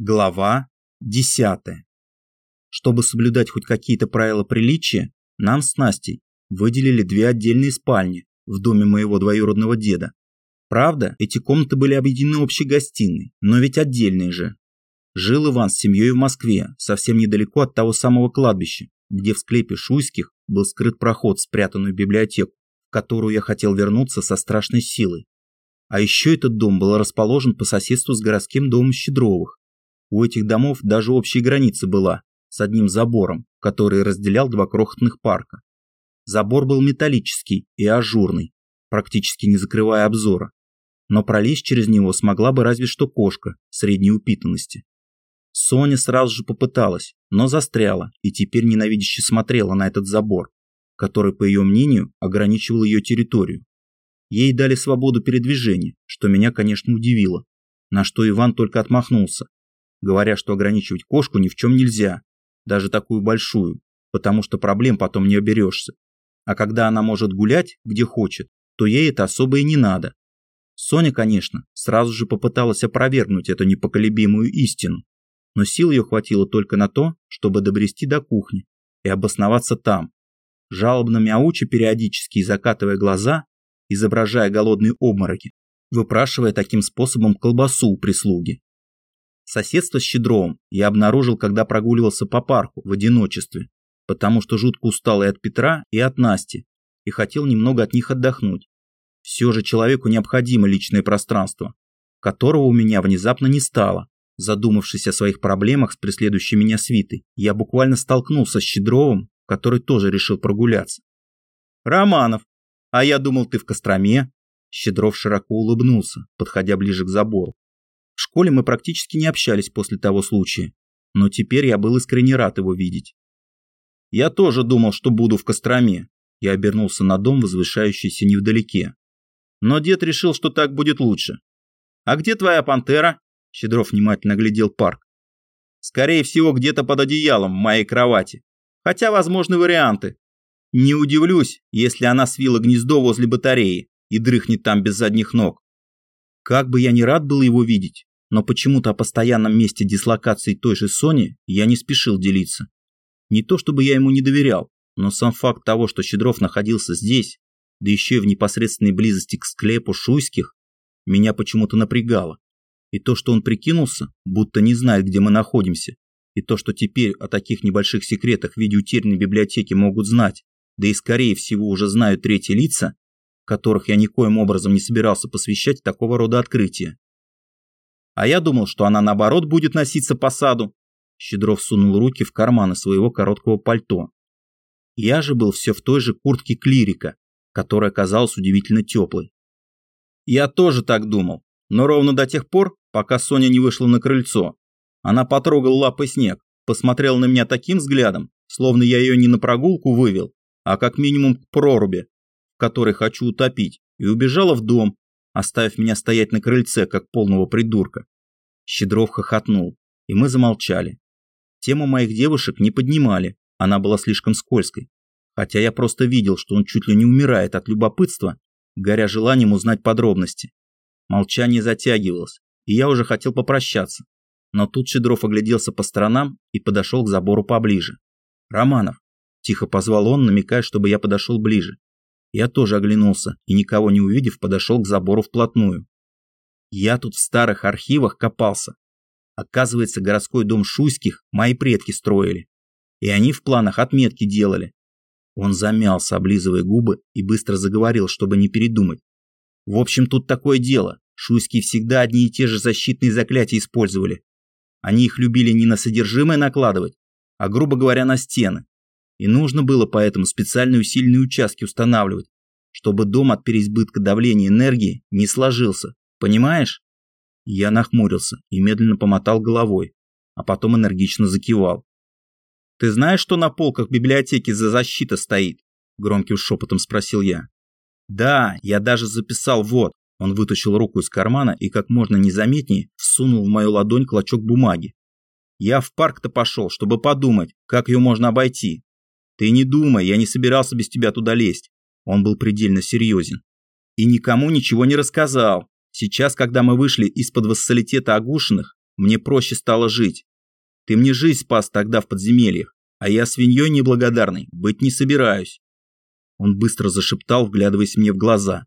Глава 10. Чтобы соблюдать хоть какие-то правила приличия, нам с Настей выделили две отдельные спальни в доме моего двоюродного деда. Правда, эти комнаты были объединены общей гостиной, но ведь отдельные же. Жил Иван с семьей в Москве, совсем недалеко от того самого кладбища, где в склепе Шуйских был скрыт проход в спрятанную библиотеку, в которую я хотел вернуться со страшной силой. А еще этот дом был расположен по соседству с городским домом Щедровых, у этих домов даже общая граница была, с одним забором, который разделял два крохотных парка. Забор был металлический и ажурный, практически не закрывая обзора. Но пролезть через него смогла бы разве что кошка средней упитанности. Соня сразу же попыталась, но застряла и теперь ненавидяще смотрела на этот забор, который, по ее мнению, ограничивал ее территорию. Ей дали свободу передвижения, что меня, конечно, удивило, на что Иван только отмахнулся говоря, что ограничивать кошку ни в чем нельзя, даже такую большую, потому что проблем потом не оберешься. А когда она может гулять, где хочет, то ей это особо и не надо. Соня, конечно, сразу же попыталась опровергнуть эту непоколебимую истину, но сил ее хватило только на то, чтобы добрести до кухни и обосноваться там, жалобно мяуча периодически закатывая глаза, изображая голодные обмороки, выпрашивая таким способом колбасу у прислуги. Соседство с Щедровым я обнаружил, когда прогуливался по парку в одиночестве, потому что жутко устал и от Петра, и от Насти, и хотел немного от них отдохнуть. Все же человеку необходимо личное пространство, которого у меня внезапно не стало. Задумавшись о своих проблемах с преследующей меня свитой, я буквально столкнулся с Щедровым, который тоже решил прогуляться. «Романов, а я думал, ты в Костроме?» Щедров широко улыбнулся, подходя ближе к забору. В школе мы практически не общались после того случая, но теперь я был искренне рад его видеть. Я тоже думал, что буду в Костроме. Я обернулся на дом, возвышающийся невдалеке. Но дед решил, что так будет лучше. «А где твоя пантера?» Щедров внимательно глядел парк. «Скорее всего, где-то под одеялом в моей кровати. Хотя возможны варианты. Не удивлюсь, если она свила гнездо возле батареи и дрыхнет там без задних ног. Как бы я ни рад был его видеть, но почему-то о постоянном месте дислокации той же Сони я не спешил делиться. Не то чтобы я ему не доверял, но сам факт того, что Щедров находился здесь, да еще и в непосредственной близости к склепу Шуйских, меня почему-то напрягало. И то, что он прикинулся, будто не знает, где мы находимся, и то, что теперь о таких небольших секретах в виде утерянной библиотеки могут знать, да и скорее всего уже знают третьи лица, которых я никоим образом не собирался посвящать такого рода открытия. А я думал, что она наоборот будет носиться по саду. Щедров сунул руки в карманы своего короткого пальто. Я же был все в той же куртке клирика, которая казалась удивительно теплой. Я тоже так думал, но ровно до тех пор, пока Соня не вышла на крыльцо. Она потрогала лапой снег, посмотрела на меня таким взглядом, словно я ее не на прогулку вывел, а как минимум к проруби, в которой хочу утопить, и убежала в дом, оставив меня стоять на крыльце, как полного придурка. Щедров хохотнул, и мы замолчали. Тему моих девушек не поднимали, она была слишком скользкой. Хотя я просто видел, что он чуть ли не умирает от любопытства, горя желанием узнать подробности. Молчание затягивалось, и я уже хотел попрощаться. Но тут Щедров огляделся по сторонам и подошел к забору поближе. «Романов!» – тихо позвал он, намекая, чтобы я подошел ближе. Я тоже оглянулся и, никого не увидев, подошел к забору вплотную. Я тут в старых архивах копался. Оказывается, городской дом Шуйских мои предки строили. И они в планах отметки делали. Он замялся, облизывая губы, и быстро заговорил, чтобы не передумать. В общем, тут такое дело. Шуйские всегда одни и те же защитные заклятия использовали. Они их любили не на содержимое накладывать, а, грубо говоря, на стены. И нужно было поэтому специальные усиленные участки устанавливать, чтобы дом от переизбытка давления энергии не сложился. Понимаешь? Я нахмурился и медленно помотал головой, а потом энергично закивал. «Ты знаешь, что на полках библиотеки за защита стоит?» Громким шепотом спросил я. «Да, я даже записал вот». Он вытащил руку из кармана и как можно незаметнее всунул в мою ладонь клочок бумаги. «Я в парк-то пошел, чтобы подумать, как ее можно обойти. Ты не думай, я не собирался без тебя туда лезть. Он был предельно серьезен. И никому ничего не рассказал. Сейчас, когда мы вышли из-под вассалитета Агушиных, мне проще стало жить. Ты мне жизнь спас тогда в подземельях, а я свиньей неблагодарной быть не собираюсь. Он быстро зашептал, вглядываясь мне в глаза.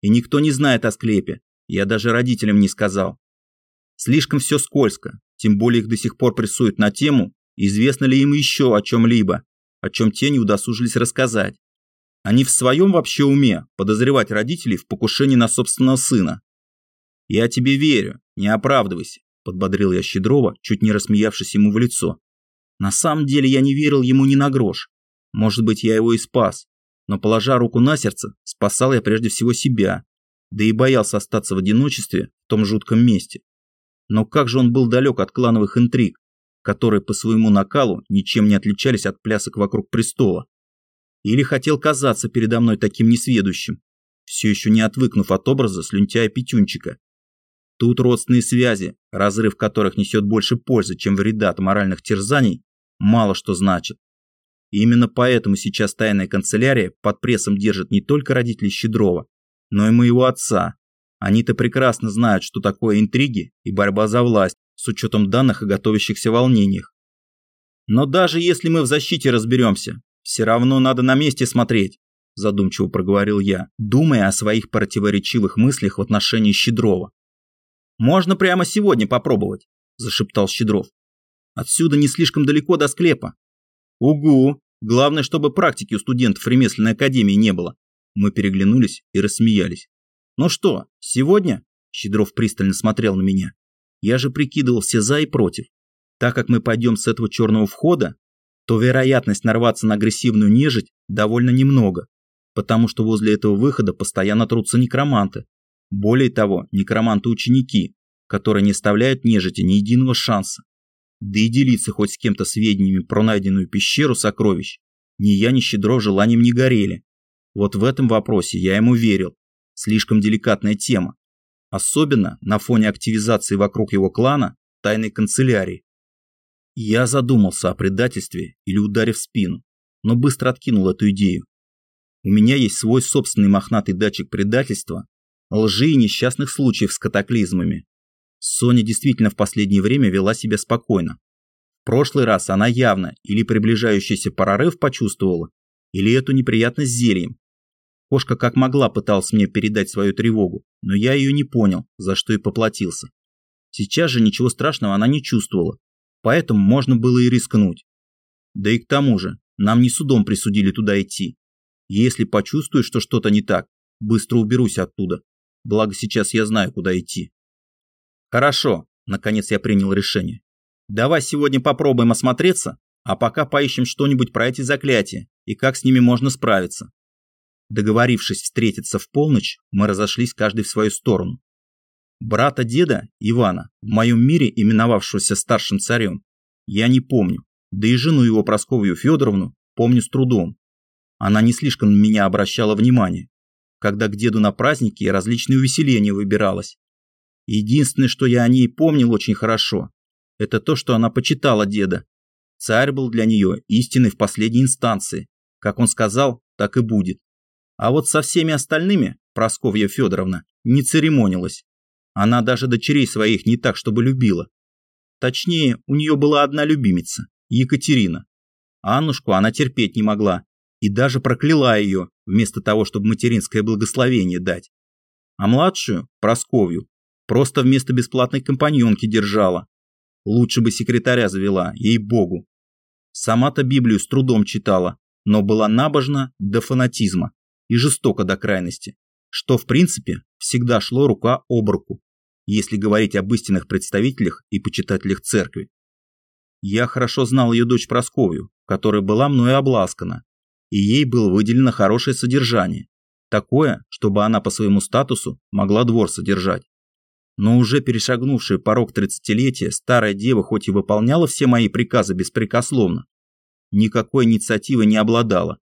И никто не знает о склепе. Я даже родителям не сказал. Слишком все скользко, тем более их до сих пор прессуют на тему, известно ли им еще о чем-либо, о чем те не удосужились рассказать. Они в своем вообще уме подозревать родителей в покушении на собственного сына. «Я тебе верю, не оправдывайся», – подбодрил я Щедрова, чуть не рассмеявшись ему в лицо. На самом деле я не верил ему ни на грош. Может быть, я его и спас. Но, положа руку на сердце, спасал я прежде всего себя. Да и боялся остаться в одиночестве в том жутком месте. Но как же он был далек от клановых интриг, которые по своему накалу ничем не отличались от плясок вокруг престола. Или хотел казаться передо мной таким несведущим, все еще не отвыкнув от образа слюнтяя Петюнчика. Тут родственные связи, разрыв которых несет больше пользы, чем вреда от моральных терзаний, мало что значит. И именно поэтому сейчас тайная канцелярия под прессом держит не только родителей Щедрова, но и моего отца. Они-то прекрасно знают, что такое интриги и борьба за власть, с учетом данных о готовящихся волнениях. Но даже если мы в защите разберемся, все равно надо на месте смотреть, задумчиво проговорил я, думая о своих противоречивых мыслях в отношении Щедрова. Можно прямо сегодня попробовать, зашептал Щедров. Отсюда не слишком далеко до склепа. Угу, главное, чтобы практики у студентов ремесленной академии не было. Мы переглянулись и рассмеялись. Ну что, сегодня? Щедров пристально смотрел на меня. Я же прикидывал все за и против. Так как мы пойдем с этого черного входа, то вероятность нарваться на агрессивную нежить довольно немного, потому что возле этого выхода постоянно трутся некроманты. Более того, некроманты-ученики, которые не оставляют нежити ни единого шанса. Да и делиться хоть с кем-то сведениями про найденную пещеру сокровищ ни я, ни Щедро желанием не горели. Вот в этом вопросе я ему верил. Слишком деликатная тема особенно на фоне активизации вокруг его клана тайной канцелярии. Я задумался о предательстве или ударе в спину, но быстро откинул эту идею. У меня есть свой собственный мохнатый датчик предательства, лжи и несчастных случаев с катаклизмами. Соня действительно в последнее время вела себя спокойно. В прошлый раз она явно или приближающийся прорыв почувствовала, или эту неприятность зельем, Кошка как могла пыталась мне передать свою тревогу, но я ее не понял, за что и поплатился. Сейчас же ничего страшного она не чувствовала, поэтому можно было и рискнуть. Да и к тому же, нам не судом присудили туда идти. Если почувствую, что что-то не так, быстро уберусь оттуда. Благо сейчас я знаю, куда идти. Хорошо, наконец я принял решение. Давай сегодня попробуем осмотреться, а пока поищем что-нибудь про эти заклятия и как с ними можно справиться. Договорившись встретиться в полночь, мы разошлись каждый в свою сторону. Брата деда, Ивана, в моем мире именовавшегося старшим царем, я не помню, да и жену его Просковью Федоровну помню с трудом. Она не слишком на меня обращала внимание, когда к деду на праздники и различные увеселения выбиралась. Единственное, что я о ней помнил очень хорошо, это то, что она почитала деда. Царь был для нее истиной в последней инстанции. Как он сказал, так и будет. А вот со всеми остальными Просковья Федоровна не церемонилась. Она даже дочерей своих не так, чтобы любила. Точнее, у нее была одна любимица – Екатерина. Аннушку она терпеть не могла и даже прокляла ее, вместо того, чтобы материнское благословение дать. А младшую, Просковью, просто вместо бесплатной компаньонки держала. Лучше бы секретаря завела, ей-богу. Сама-то Библию с трудом читала, но была набожна до фанатизма и жестоко до крайности, что в принципе всегда шло рука об руку, если говорить об истинных представителях и почитателях церкви. Я хорошо знал ее дочь Просковью, которая была мною обласкана, и ей было выделено хорошее содержание, такое, чтобы она по своему статусу могла двор содержать. Но уже перешагнувшая порог тридцатилетия, старая дева хоть и выполняла все мои приказы беспрекословно, никакой инициативы не обладала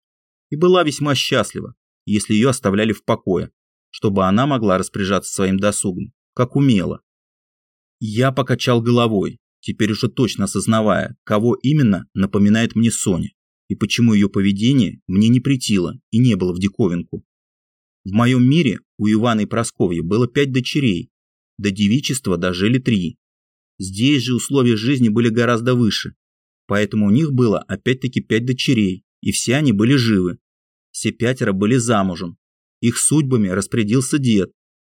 и была весьма счастлива, если ее оставляли в покое, чтобы она могла распоряжаться своим досугом, как умела. Я покачал головой, теперь уже точно осознавая, кого именно напоминает мне Соня, и почему ее поведение мне не притило и не было в диковинку. В моем мире у Ивана и Прасковьи было пять дочерей, до девичества дожили три. Здесь же условия жизни были гораздо выше. Поэтому у них было опять-таки пять дочерей, и все они были живы. Все пятеро были замужем. Их судьбами распорядился дед,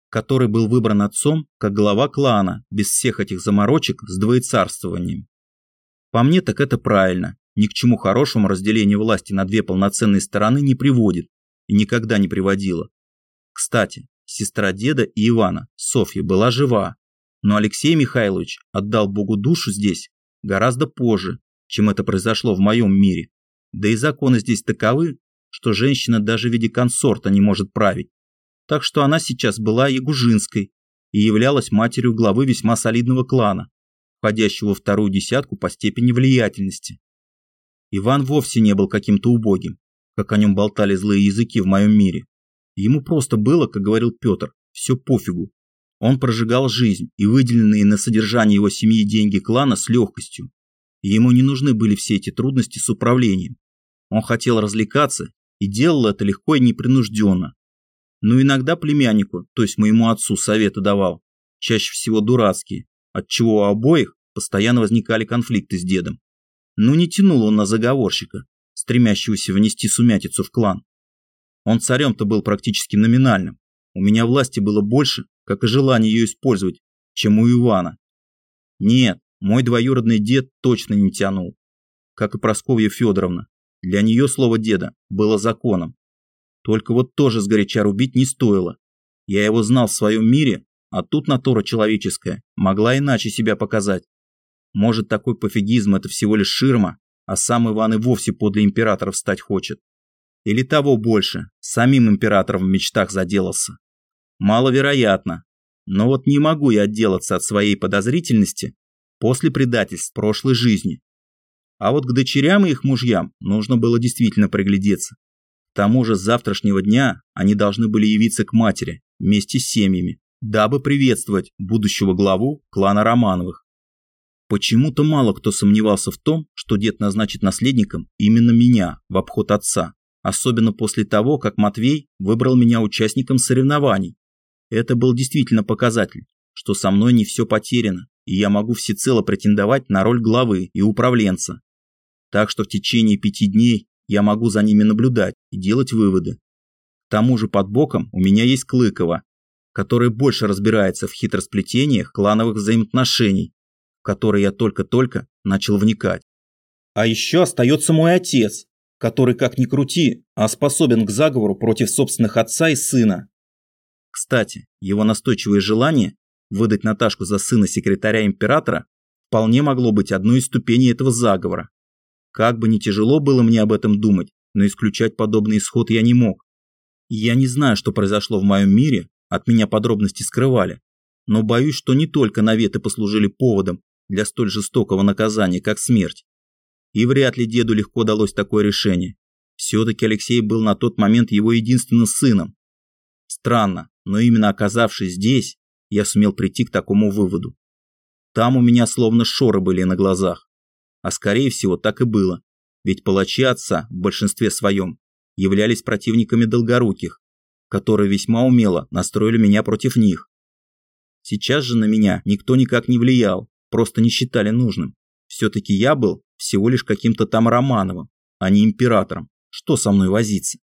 который был выбран отцом как глава клана, без всех этих заморочек с двоецарствованием. По мне так это правильно. Ни к чему хорошему разделение власти на две полноценные стороны не приводит и никогда не приводило. Кстати, сестра деда и Ивана, Софья, была жива, но Алексей Михайлович отдал Богу душу здесь гораздо позже, чем это произошло в моем мире. Да и законы здесь таковы, что женщина даже в виде консорта не может править. Так что она сейчас была Ягужинской и являлась матерью главы весьма солидного клана, входящего во вторую десятку по степени влиятельности. Иван вовсе не был каким-то убогим, как о нем болтали злые языки в моем мире. Ему просто было, как говорил Петр, все пофигу. Он прожигал жизнь и выделенные на содержание его семьи деньги клана с легкостью. И ему не нужны были все эти трудности с управлением. Он хотел развлекаться и делал это легко и непринужденно. Но иногда племяннику, то есть моему отцу, советы давал, чаще всего дурацкие, отчего у обоих постоянно возникали конфликты с дедом. Но не тянул он на заговорщика, стремящегося внести сумятицу в клан. Он царем-то был практически номинальным. У меня власти было больше, как и желание ее использовать, чем у Ивана. Нет, мой двоюродный дед точно не тянул. Как и Просковья Федоровна. Для нее слово деда было законом. Только вот тоже сгоряча рубить не стоило. Я его знал в своем мире, а тут натура человеческая могла иначе себя показать. Может, такой пофигизм – это всего лишь ширма, а сам Иван и вовсе подле императоров стать хочет. Или того больше, самим императором в мечтах заделался. Маловероятно. Но вот не могу я отделаться от своей подозрительности после предательств прошлой жизни. А вот к дочерям и их мужьям нужно было действительно приглядеться. К тому же с завтрашнего дня они должны были явиться к матери вместе с семьями, дабы приветствовать будущего главу клана Романовых. Почему-то мало кто сомневался в том, что дед назначит наследником именно меня в обход отца, особенно после того, как Матвей выбрал меня участником соревнований. Это был действительно показатель, что со мной не все потеряно, и я могу всецело претендовать на роль главы и управленца. Так что в течение пяти дней я могу за ними наблюдать и делать выводы. К тому же под боком у меня есть Клыкова, который больше разбирается в хитросплетениях клановых взаимоотношений в который я только-только начал вникать. А еще остается мой отец, который, как ни крути, а способен к заговору против собственных отца и сына. Кстати, его настойчивое желание выдать Наташку за сына секретаря императора вполне могло быть одной из ступеней этого заговора. Как бы ни тяжело было мне об этом думать, но исключать подобный исход я не мог. Я не знаю, что произошло в моем мире, от меня подробности скрывали, но боюсь, что не только наветы послужили поводом для столь жестокого наказания, как смерть. И вряд ли деду легко далось такое решение. Все-таки Алексей был на тот момент его единственным сыном. Странно, но именно оказавшись здесь, я сумел прийти к такому выводу. Там у меня словно шоры были на глазах. А скорее всего так и было. Ведь палачи отца в большинстве своем являлись противниками долгоруких, которые весьма умело настроили меня против них. Сейчас же на меня никто никак не влиял, просто не считали нужным. Все-таки я был всего лишь каким-то там Романовым, а не императором. Что со мной возиться?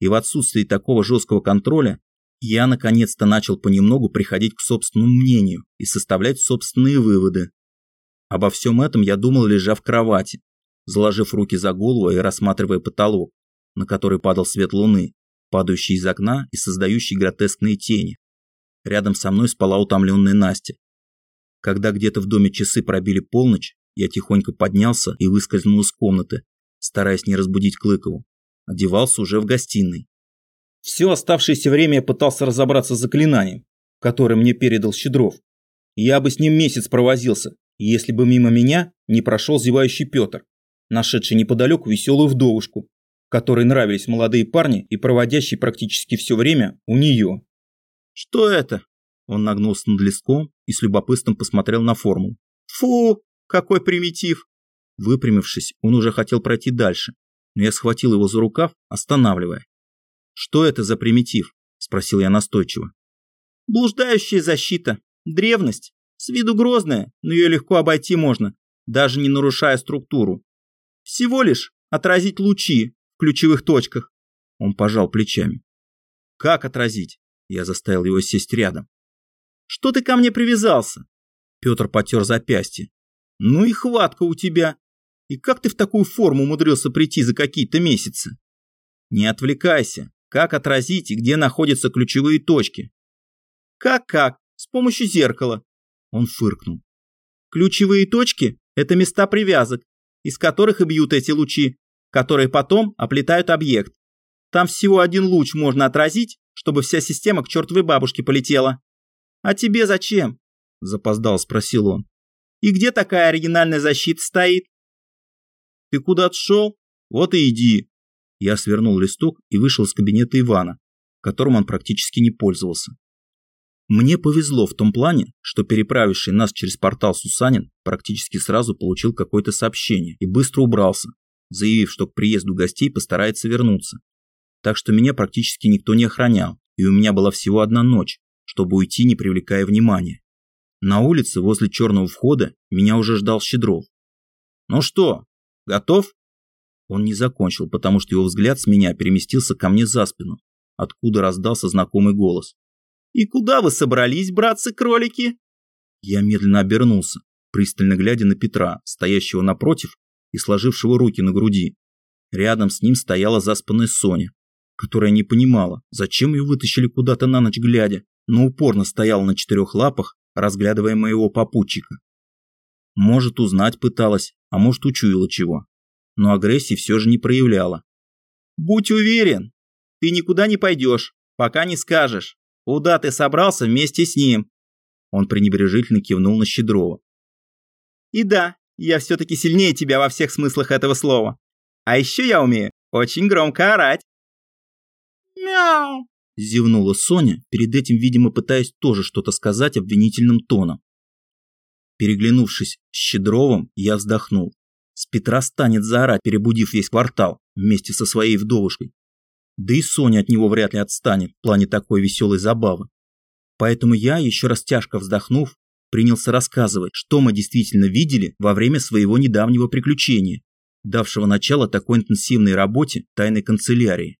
И в отсутствии такого жесткого контроля я наконец-то начал понемногу приходить к собственному мнению и составлять собственные выводы. Обо всем этом я думал, лежа в кровати, заложив руки за голову и рассматривая потолок, на который падал свет луны, падающий из окна и создающий гротескные тени. Рядом со мной спала утомленная Настя, когда где-то в доме часы пробили полночь, я тихонько поднялся и выскользнул из комнаты, стараясь не разбудить Клыкову. Одевался уже в гостиной. Все оставшееся время я пытался разобраться с заклинанием, которое мне передал Щедров. Я бы с ним месяц провозился, если бы мимо меня не прошел зевающий Петр, нашедший неподалеку веселую вдовушку, которой нравились молодые парни и проводящий практически все время у нее. «Что это?» Он нагнулся над листком и с любопытством посмотрел на формулу. «Фу, какой примитив!» Выпрямившись, он уже хотел пройти дальше, но я схватил его за рукав, останавливая. «Что это за примитив?» – спросил я настойчиво. «Блуждающая защита. Древность. С виду грозная, но ее легко обойти можно, даже не нарушая структуру. Всего лишь отразить лучи в ключевых точках. Он пожал плечами. Как отразить? Я заставил его сесть рядом. Что ты ко мне привязался? Петр потер запястье. Ну и хватка у тебя. И как ты в такую форму умудрился прийти за какие-то месяцы? Не отвлекайся. Как отразить и где находятся ключевые точки? Как-как? С помощью зеркала. Он фыркнул. Ключевые точки – это места привязок, из которых и бьют эти лучи, которые потом оплетают объект. Там всего один луч можно отразить, чтобы вся система к чертовой бабушке полетела. А тебе зачем? Запоздал, спросил он. И где такая оригинальная защита стоит? Ты куда-то шел? Вот и иди. Я свернул листок и вышел из кабинета Ивана, которым он практически не пользовался. Мне повезло в том плане, что переправивший нас через портал Сусанин практически сразу получил какое-то сообщение и быстро убрался, заявив, что к приезду гостей постарается вернуться. Так что меня практически никто не охранял, и у меня была всего одна ночь, чтобы уйти, не привлекая внимания. На улице возле черного входа меня уже ждал Щедров. «Ну что, готов?» Он не закончил, потому что его взгляд с меня переместился ко мне за спину, откуда раздался знакомый голос. «И куда вы собрались, братцы-кролики?» Я медленно обернулся, пристально глядя на Петра, стоящего напротив и сложившего руки на груди. Рядом с ним стояла заспанная Соня, которая не понимала, зачем ее вытащили куда-то на ночь глядя, но упорно стояла на четырех лапах, разглядывая моего попутчика. Может, узнать пыталась, а может, учуяла чего. Но агрессии все же не проявляла. «Будь уверен, ты никуда не пойдешь, пока не скажешь. Куда ты собрался вместе с ним?» Он пренебрежительно кивнул на Щедрова. «И да, я все-таки сильнее тебя во всех смыслах этого слова. А еще я умею очень громко орать». «Мяу!» – зевнула Соня, перед этим, видимо, пытаясь тоже что-то сказать обвинительным тоном. Переглянувшись с Щедровым, я вздохнул. С Петра станет заорать, перебудив весь квартал, вместе со своей вдовушкой. Да и Соня от него вряд ли отстанет в плане такой веселой забавы. Поэтому я, еще раз тяжко вздохнув, принялся рассказывать, что мы действительно видели во время своего недавнего приключения, давшего начало такой интенсивной работе тайной канцелярии.